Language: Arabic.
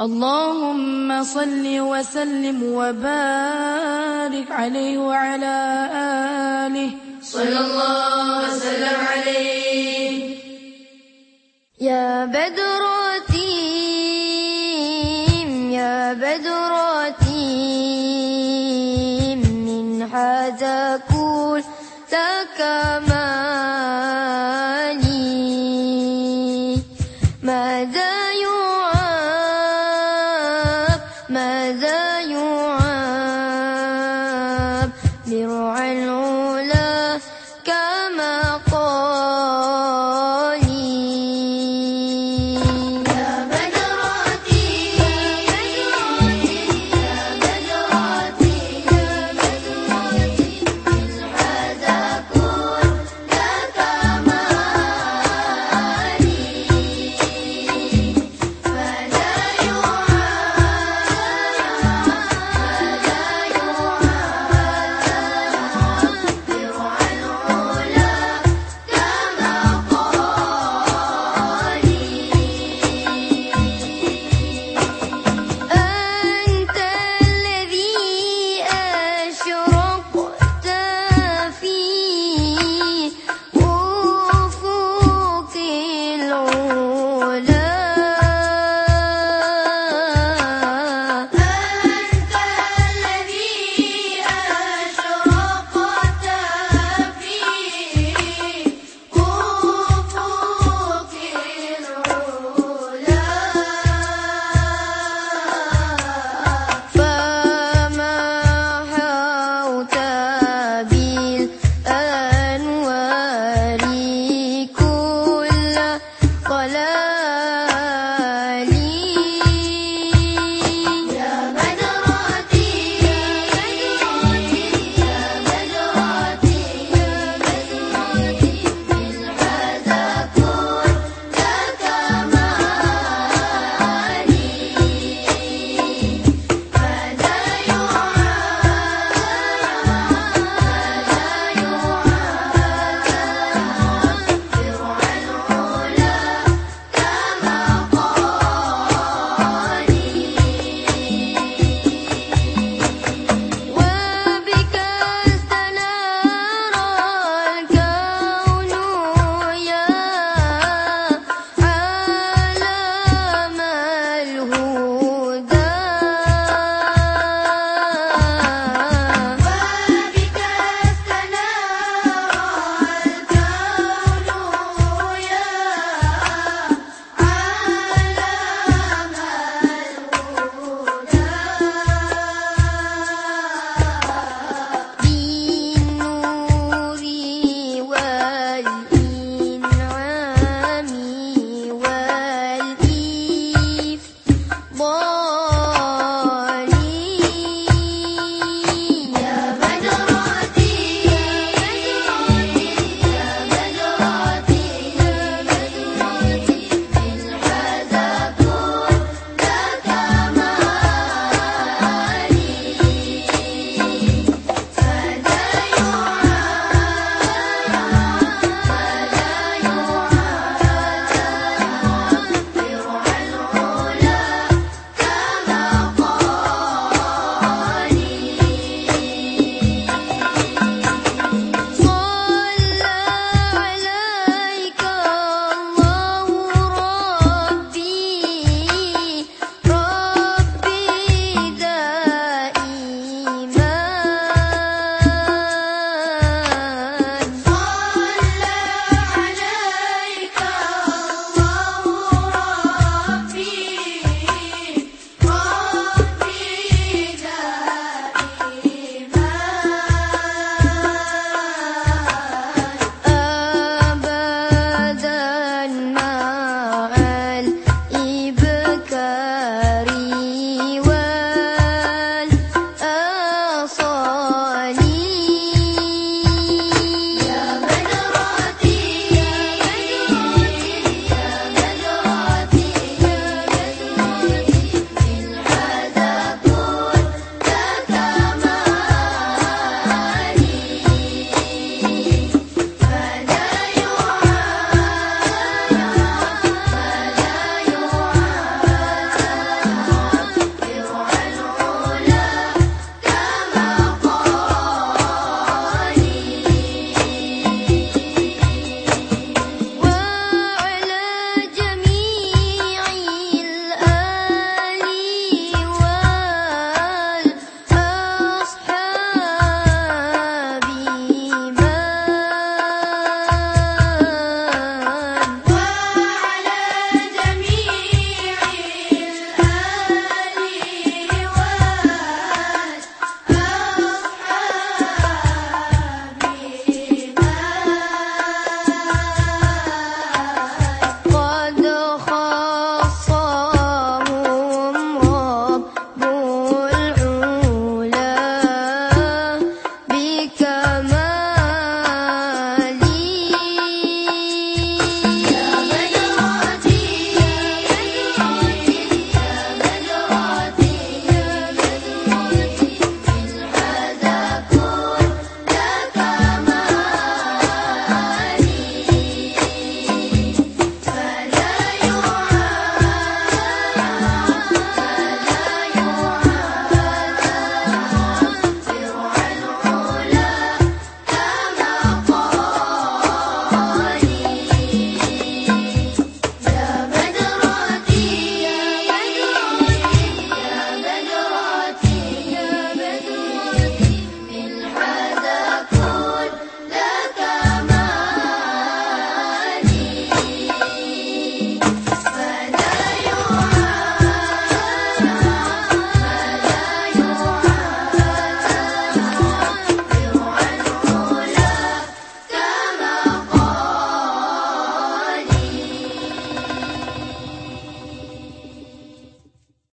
اللهم صل وسلم وبارك عليه وعلى آله. صلى الله وسلم عليه. يا بدراتيم يا بدراتيم من هذا كل تكمالي ماذا